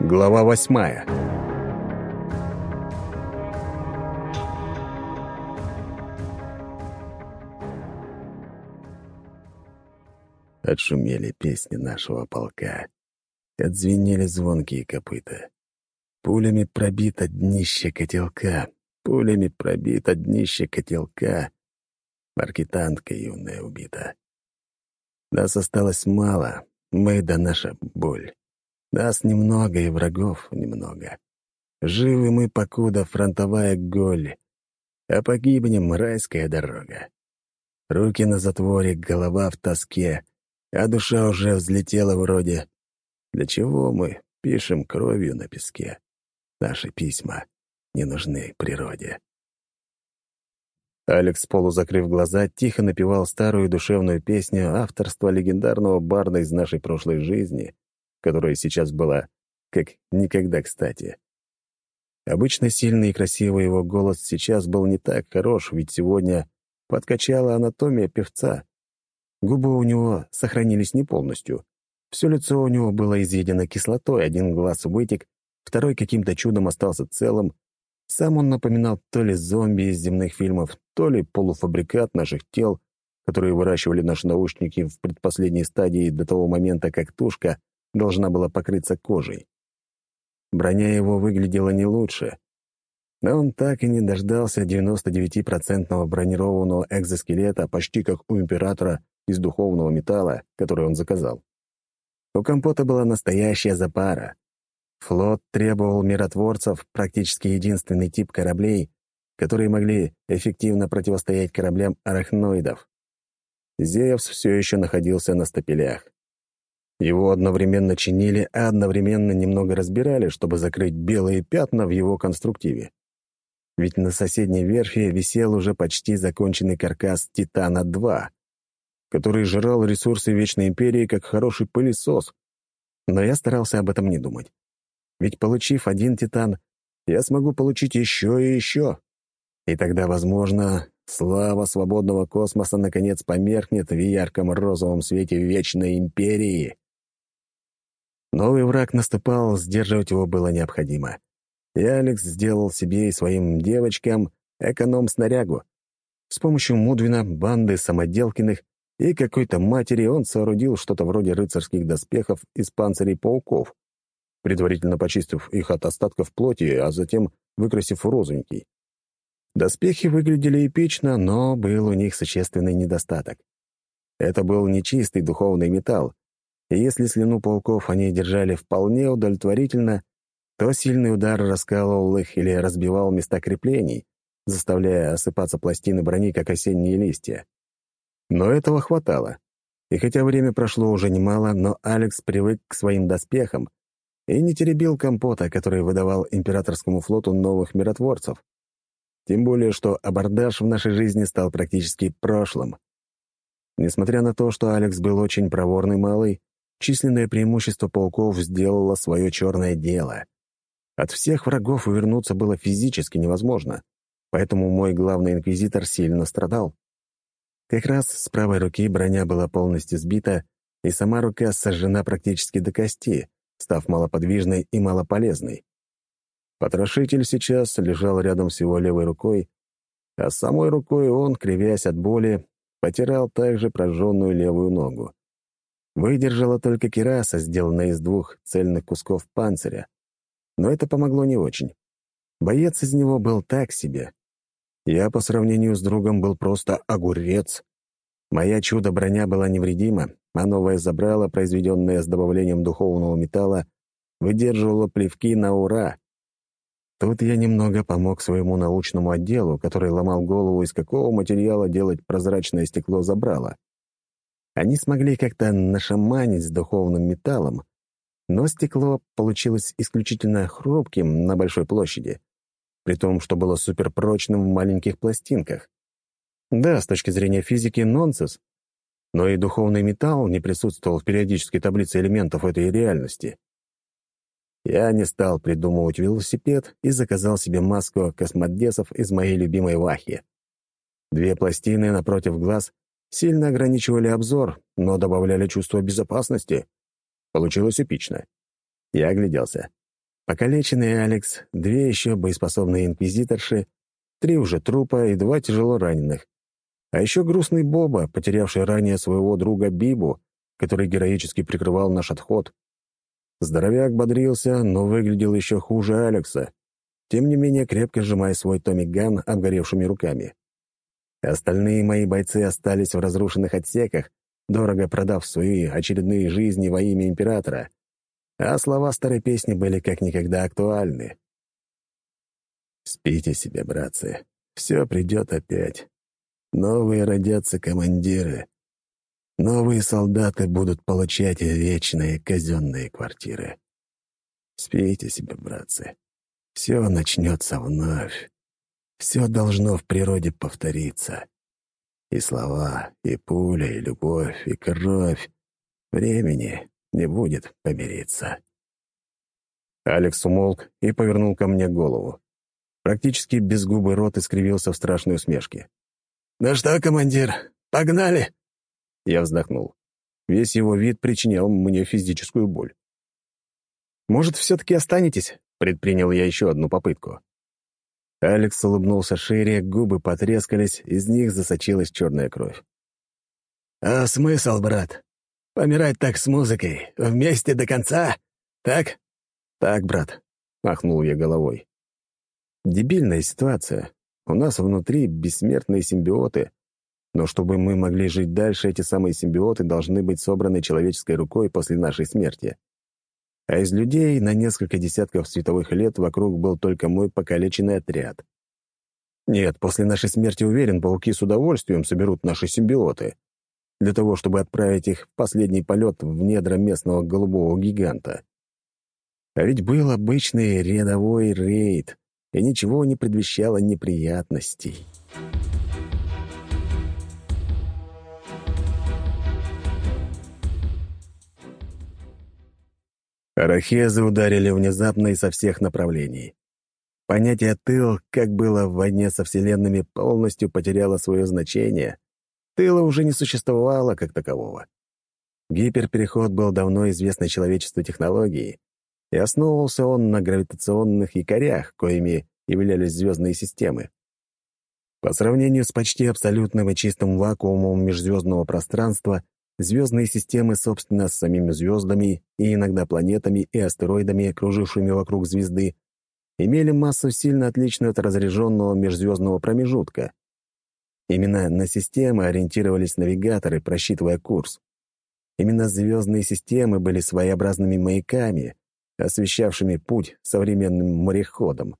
Глава восьмая Отшумели песни нашего полка. Отзвенели звонкие копыта. Пулями пробито днище котелка. Пулями пробито днище котелка. Маркетантка юная убита. Нас осталось мало, мы да наша боль. Нас немного и врагов немного. Живы мы, покуда фронтовая голь, а погибнем райская дорога. Руки на затворе, голова в тоске, а душа уже взлетела вроде. Для чего мы пишем кровью на песке? Наши письма не нужны природе. Алекс, полузакрыв глаза, тихо напевал старую душевную песню авторства легендарного барда из нашей прошлой жизни, которая сейчас была как никогда кстати. Обычно сильный и красивый его голос сейчас был не так хорош, ведь сегодня подкачала анатомия певца. Губы у него сохранились не полностью. Все лицо у него было изъедено кислотой, один глаз вытек, второй каким-то чудом остался целым. Сам он напоминал то ли зомби из земных фильмов, то ли полуфабрикат наших тел, которые выращивали наши наушники в предпоследней стадии до того момента, как тушка должна была покрыться кожей. Броня его выглядела не лучше, но он так и не дождался 99% бронированного экзоскелета, почти как у императора из духовного металла, который он заказал. У компота была настоящая запара. Флот требовал миротворцев, практически единственный тип кораблей, которые могли эффективно противостоять кораблям арахноидов. Зевс все еще находился на стапелях. Его одновременно чинили, а одновременно немного разбирали, чтобы закрыть белые пятна в его конструктиве. Ведь на соседней верфи висел уже почти законченный каркас «Титана-2», который жрал ресурсы Вечной Империи как хороший пылесос. Но я старался об этом не думать. Ведь получив один «Титан», я смогу получить еще и еще. И тогда, возможно, слава свободного космоса наконец померкнет в ярком розовом свете Вечной Империи. Новый враг наступал, сдерживать его было необходимо. И Алекс сделал себе и своим девочкам эконом-снарягу. С помощью Мудвина, банды самоделкиных и какой-то матери он соорудил что-то вроде рыцарских доспехов из панцирей пауков, предварительно почистив их от остатков плоти, а затем выкрасив розовенький. Доспехи выглядели эпично, но был у них существенный недостаток. Это был нечистый духовный металл, и если слюну пауков они держали вполне удовлетворительно, то сильный удар раскалывал их или разбивал места креплений, заставляя осыпаться пластины брони, как осенние листья. Но этого хватало. И хотя время прошло уже немало, но Алекс привык к своим доспехам и не теребил компота, который выдавал императорскому флоту новых миротворцев. Тем более, что абордаж в нашей жизни стал практически прошлым. Несмотря на то, что Алекс был очень проворный малый, численное преимущество пауков сделало свое черное дело. От всех врагов увернуться было физически невозможно, поэтому мой главный инквизитор сильно страдал. Как раз с правой руки броня была полностью сбита, и сама рука сожжена практически до кости, став малоподвижной и малополезной. Потрошитель сейчас лежал рядом с его левой рукой, а самой рукой он, кривясь от боли, потирал также прожженную левую ногу. Выдержала только кераса, сделанная из двух цельных кусков панциря. Но это помогло не очень. Боец из него был так себе. Я по сравнению с другом был просто огурец. Моя чудо-броня была невредима, а новое забрало, произведенное с добавлением духовного металла, выдерживало плевки на ура. Тут я немного помог своему научному отделу, который ломал голову, из какого материала делать прозрачное стекло забрала. Они смогли как-то нашаманить с духовным металлом, но стекло получилось исключительно хрупким на большой площади, при том, что было суперпрочным в маленьких пластинках. Да, с точки зрения физики, нонсенс, но и духовный металл не присутствовал в периодической таблице элементов этой реальности. Я не стал придумывать велосипед и заказал себе маску космодесов из моей любимой вахи. Две пластины напротив глаз сильно ограничивали обзор, но добавляли чувство безопасности. Получилось эпично. Я огляделся. Покалеченный Алекс, две еще боеспособные инквизиторши, три уже трупа и два тяжело раненых. А еще грустный Боба, потерявший ранее своего друга Бибу, который героически прикрывал наш отход. Здоровяк бодрился, но выглядел еще хуже Алекса, тем не менее крепко сжимая свой Томик Ган обгоревшими руками. Остальные мои бойцы остались в разрушенных отсеках, дорого продав свои очередные жизни во имя императора, а слова старой песни были как никогда актуальны. «Спите себе, братцы, все придет опять. Новые родятся командиры. Новые солдаты будут получать вечные казенные квартиры. Спите себе, братцы, все начнется вновь. Все должно в природе повториться. И слова, и пуля, и любовь, и кровь. Времени не будет помириться. Алекс умолк и повернул ко мне голову. Практически безгубый рот искривился в страшной усмешке. «Ну что, командир, погнали!» Я вздохнул. Весь его вид причинял мне физическую боль. «Может, все-таки останетесь?» — предпринял я еще одну попытку. Алекс улыбнулся шире, губы потрескались, из них засочилась черная кровь. «А смысл, брат? Помирать так с музыкой, вместе до конца? Так?» «Так, брат», — махнул я головой. «Дебильная ситуация. У нас внутри бессмертные симбиоты, но чтобы мы могли жить дальше, эти самые симбиоты должны быть собраны человеческой рукой после нашей смерти. А из людей на несколько десятков световых лет вокруг был только мой покалеченный отряд. Нет, после нашей смерти, уверен, пауки с удовольствием соберут наши симбиоты для того, чтобы отправить их в последний полет в недра местного голубого гиганта. А ведь был обычный рядовой рейд, и ничего не предвещало неприятностей. Арахезы ударили внезапно и со всех направлений. Понятие «тыл», как было в войне со вселенными, полностью потеряло свое значение. Тыла уже не существовало как такового. Гиперпереход был давно известной человечеству технологией, и основывался он на гравитационных якорях, коими являлись звездные системы. По сравнению с почти абсолютным и чистым вакуумом межзвездного пространства, Звездные системы, собственно, с самими звездами и иногда планетами и астероидами, кружившими вокруг звезды, имели массу сильно отличную от разряженного межзвездного промежутка. Именно на системы ориентировались навигаторы, просчитывая курс. Именно звездные системы были своеобразными маяками, освещавшими путь современным мореходам.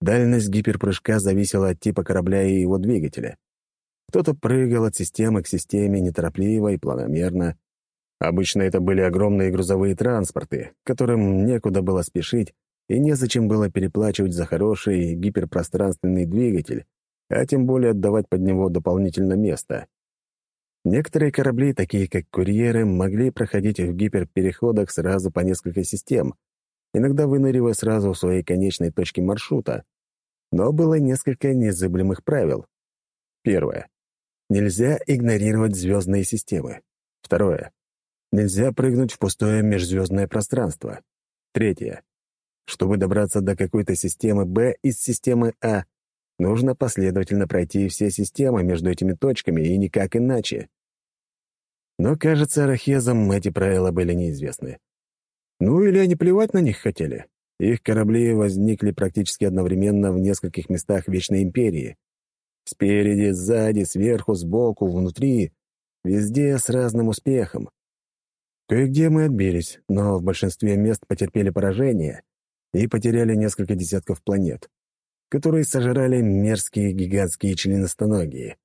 Дальность гиперпрыжка зависела от типа корабля и его двигателя. Кто-то прыгал от системы к системе неторопливо и планомерно. Обычно это были огромные грузовые транспорты, которым некуда было спешить и незачем было переплачивать за хороший гиперпространственный двигатель, а тем более отдавать под него дополнительно место. Некоторые корабли, такие как курьеры, могли проходить в гиперпереходах сразу по несколько систем, иногда выныривая сразу в своей конечной точке маршрута. Но было несколько незыблемых правил. Первое. Нельзя игнорировать звездные системы. Второе. Нельзя прыгнуть в пустое межзвездное пространство. Третье. Чтобы добраться до какой-то системы Б из системы А, нужно последовательно пройти все системы между этими точками и никак иначе. Но, кажется, арахезам эти правила были неизвестны. Ну или они плевать на них хотели. Их корабли возникли практически одновременно в нескольких местах Вечной Империи. Спереди, сзади, сверху, сбоку, внутри. Везде с разным успехом. Кое-где мы отбились, но в большинстве мест потерпели поражение и потеряли несколько десятков планет, которые сожрали мерзкие гигантские членостоногие.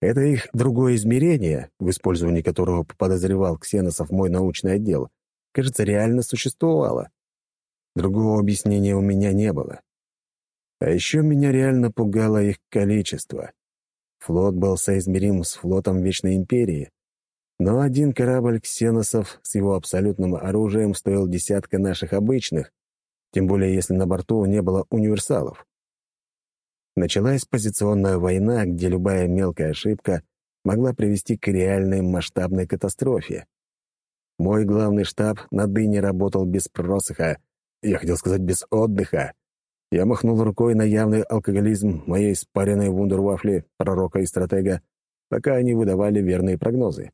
Это их другое измерение, в использовании которого подозревал ксеносов мой научный отдел, кажется, реально существовало. Другого объяснения у меня не было. А еще меня реально пугало их количество. Флот был соизмерим с флотом Вечной Империи, но один корабль ксеносов с его абсолютным оружием стоил десятка наших обычных, тем более если на борту не было универсалов. Началась позиционная война, где любая мелкая ошибка могла привести к реальной масштабной катастрофе. Мой главный штаб на дыне работал без просыха, я хотел сказать без отдыха. Я махнул рукой на явный алкоголизм моей спаренной вундервафли, пророка и стратега, пока они выдавали верные прогнозы.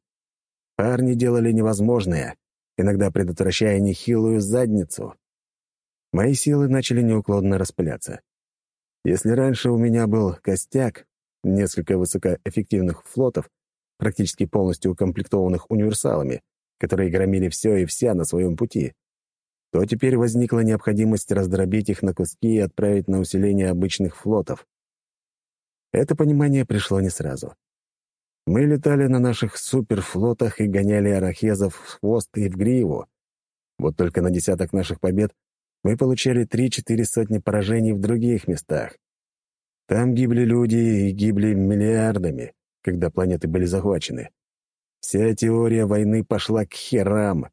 Парни делали невозможное, иногда предотвращая нехилую задницу. Мои силы начали неуклонно распыляться. Если раньше у меня был костяк, несколько высокоэффективных флотов, практически полностью укомплектованных универсалами, которые громили все и вся на своем пути, то теперь возникла необходимость раздробить их на куски и отправить на усиление обычных флотов. Это понимание пришло не сразу. Мы летали на наших суперфлотах и гоняли арахезов в хвост и в гриву. Вот только на десяток наших побед мы получали три-четыре сотни поражений в других местах. Там гибли люди и гибли миллиардами, когда планеты были захвачены. Вся теория войны пошла к херам.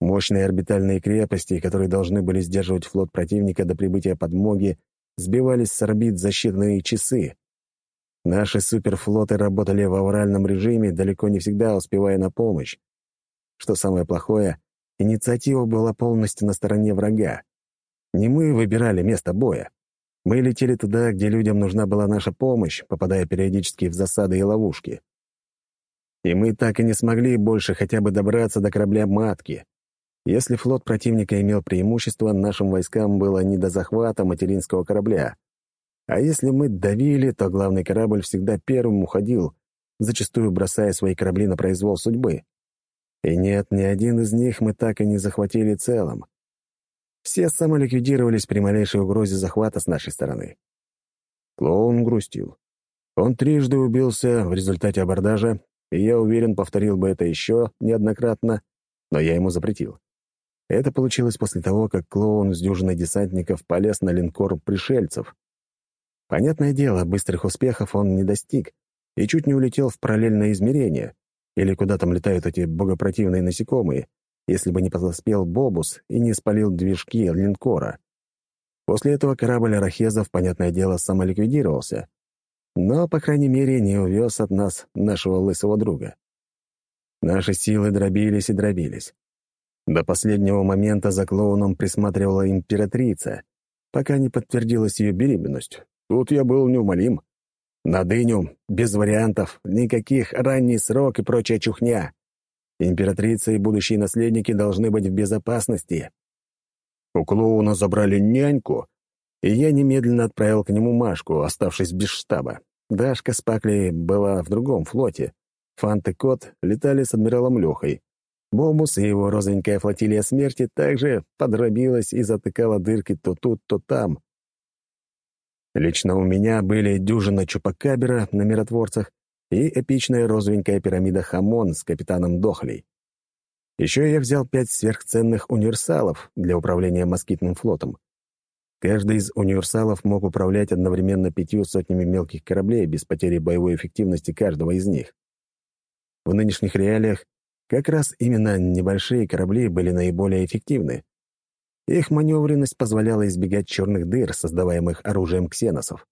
Мощные орбитальные крепости, которые должны были сдерживать флот противника до прибытия подмоги, сбивались с орбит за считанные часы. Наши суперфлоты работали в авральном режиме, далеко не всегда успевая на помощь. Что самое плохое, инициатива была полностью на стороне врага. Не мы выбирали место боя. Мы летели туда, где людям нужна была наша помощь, попадая периодически в засады и ловушки. И мы так и не смогли больше хотя бы добраться до корабля-матки. Если флот противника имел преимущество, нашим войскам было не до захвата материнского корабля — а если мы давили, то главный корабль всегда первым уходил, зачастую бросая свои корабли на произвол судьбы. И нет, ни один из них мы так и не захватили целым. Все самоликвидировались при малейшей угрозе захвата с нашей стороны. Клоун грустил. Он трижды убился в результате абордажа, и я уверен, повторил бы это еще неоднократно, но я ему запретил. Это получилось после того, как клоун с дюжиной десантников полез на линкор пришельцев, Понятное дело, быстрых успехов он не достиг и чуть не улетел в параллельное измерение, или куда там летают эти богопротивные насекомые, если бы не подоспел Бобус и не спалил движки линкора. После этого корабль Арахезов, понятное дело, самоликвидировался, но, по крайней мере, не увез от нас нашего лысого друга. Наши силы дробились и дробились. До последнего момента за клоуном присматривала императрица, пока не подтвердилась ее беременность, Тут я был неумолим. На дыню, без вариантов, никаких ранний срок и прочая чухня. Императрица и будущие наследники должны быть в безопасности. У клоуна забрали няньку, и я немедленно отправил к нему Машку, оставшись без штаба. Дашка с Паклей была в другом флоте. Фант и Кот летали с адмиралом Лехой. Бомус и его розовенькая флотилия смерти также подробилась и затыкала дырки то тут, то там. Лично у меня были дюжина чупакабера на миротворцах и эпичная розовенькая пирамида Хамон с капитаном Дохлей. Еще я взял пять сверхценных универсалов для управления москитным флотом. Каждый из универсалов мог управлять одновременно пятью сотнями мелких кораблей без потери боевой эффективности каждого из них. В нынешних реалиях как раз именно небольшие корабли были наиболее эффективны. Их маневренность позволяла избегать черных дыр, создаваемых оружием ксеносов.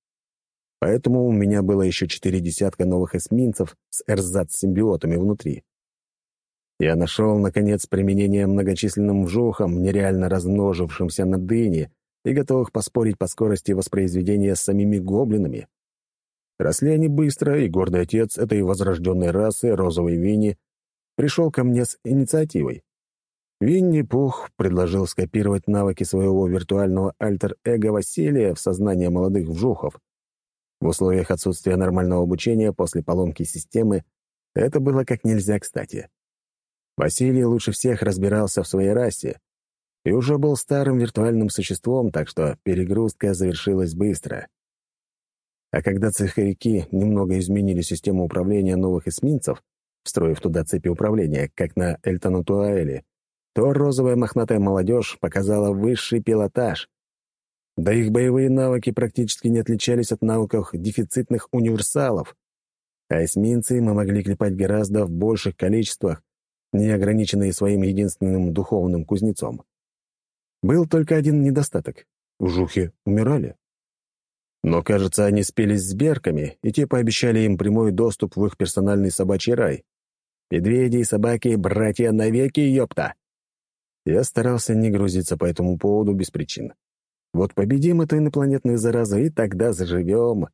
Поэтому у меня было еще четыре десятка новых эсминцев с эрзац-симбиотами внутри. Я нашел, наконец, применение многочисленным вжухам, нереально размножившимся на дыне и готовых поспорить по скорости воспроизведения с самими гоблинами. Росли они быстро, и гордый отец этой возрожденной расы, розовой Винни, пришел ко мне с инициативой. Винни-Пух предложил скопировать навыки своего виртуального альтер-эго Василия в сознание молодых вжухов. В условиях отсутствия нормального обучения после поломки системы это было как нельзя кстати. Василий лучше всех разбирался в своей расе и уже был старым виртуальным существом, так что перегрузка завершилась быстро. А когда цеховики немного изменили систему управления новых эсминцев, встроив туда цепи управления, как на Эльтонатуаэле, то розовая мохнатая молодежь показала высший пилотаж. Да их боевые навыки практически не отличались от навыков дефицитных универсалов. А эсминцы мы могли клепать гораздо в больших количествах, не ограниченные своим единственным духовным кузнецом. Был только один недостаток — жухи умирали. Но, кажется, они спелись с берками, и те пообещали им прямой доступ в их персональный собачий рай. Медведи и собаки — братья навеки, ёпта! Я старался не грузиться по этому поводу без причин. Вот победим эту инопланетную заразу, и тогда заживем.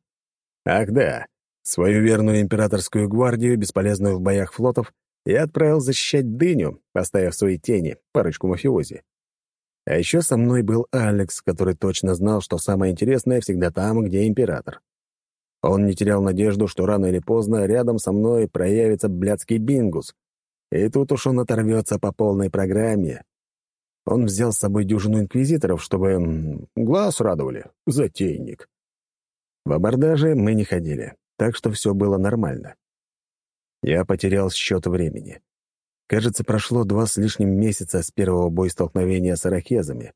Ах да, свою верную императорскую гвардию, бесполезную в боях флотов, я отправил защищать дыню, поставив свои тени, парочку мафиози. А еще со мной был Алекс, который точно знал, что самое интересное всегда там, где император. Он не терял надежду, что рано или поздно рядом со мной проявится блядский бингус. И тут уж он оторвется по полной программе. Он взял с собой дюжину инквизиторов, чтобы глаз радовали. Затейник. В абордаже мы не ходили, так что все было нормально. Я потерял счет времени. Кажется, прошло два с лишним месяца с первого боестолкновения с арахезами.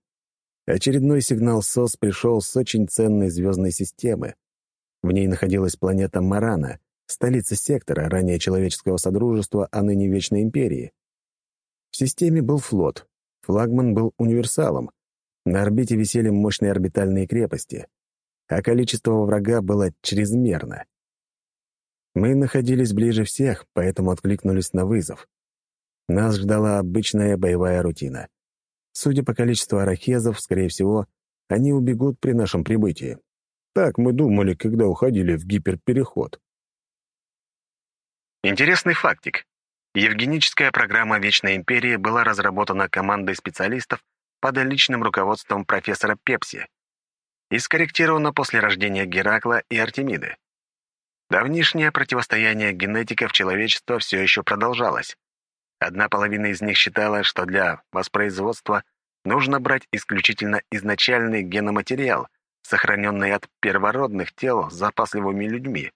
Очередной сигнал СОС пришел с очень ценной звездной системы. В ней находилась планета Марана, столица сектора, ранее человеческого содружества, а ныне Вечной Империи. В системе был флот, Флагман был универсалом. На орбите висели мощные орбитальные крепости, а количество врага было чрезмерно. Мы находились ближе всех, поэтому откликнулись на вызов. Нас ждала обычная боевая рутина. Судя по количеству арахезов, скорее всего, они убегут при нашем прибытии. Так мы думали, когда уходили в гиперпереход. Интересный фактик. Евгеническая программа Вечной империи была разработана командой специалистов под личным руководством профессора Пепси и скорректирована после рождения Геракла и Артемиды. Давнишнее противостояние генетиков человечества все еще продолжалось. Одна половина из них считала, что для воспроизводства нужно брать исключительно изначальный геноматериал, сохраненный от первородных тел запасливыми людьми.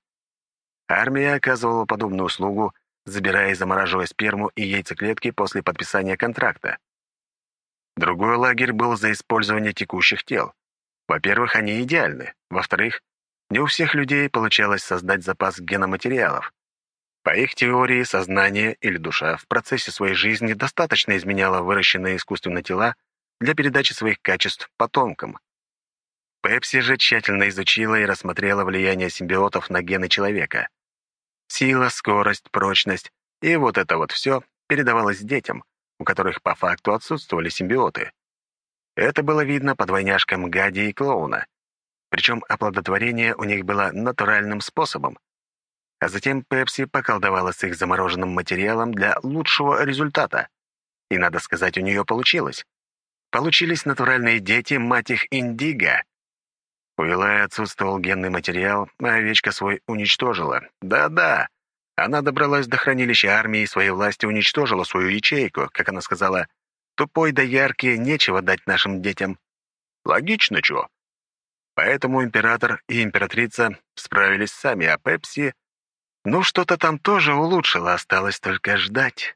Армия оказывала подобную услугу забирая и замораживая сперму и яйцеклетки после подписания контракта. Другой лагерь был за использование текущих тел. Во-первых, они идеальны. Во-вторых, не у всех людей получалось создать запас геноматериалов. По их теории, сознание или душа в процессе своей жизни достаточно изменяла выращенные искусственно тела для передачи своих качеств потомкам. Пепси же тщательно изучила и рассмотрела влияние симбиотов на гены человека. Сила, скорость, прочность и вот это вот все передавалось детям, у которых по факту отсутствовали симбиоты. Это было видно по двойняшкам Гади и Клоуна. Причем оплодотворение у них было натуральным способом. А затем Пепси поколдовала с их замороженным материалом для лучшего результата. И, надо сказать, у нее получилось. Получились натуральные дети, мать их, Индиго. У Илая отсутствовал генный материал, а овечка свой уничтожила. Да-да, она добралась до хранилища армии и своей власти уничтожила свою ячейку, как она сказала, «Тупой да яркий, нечего дать нашим детям». Логично, чё? Поэтому император и императрица справились сами, а Пепси... Ну, что-то там тоже улучшило, осталось только ждать.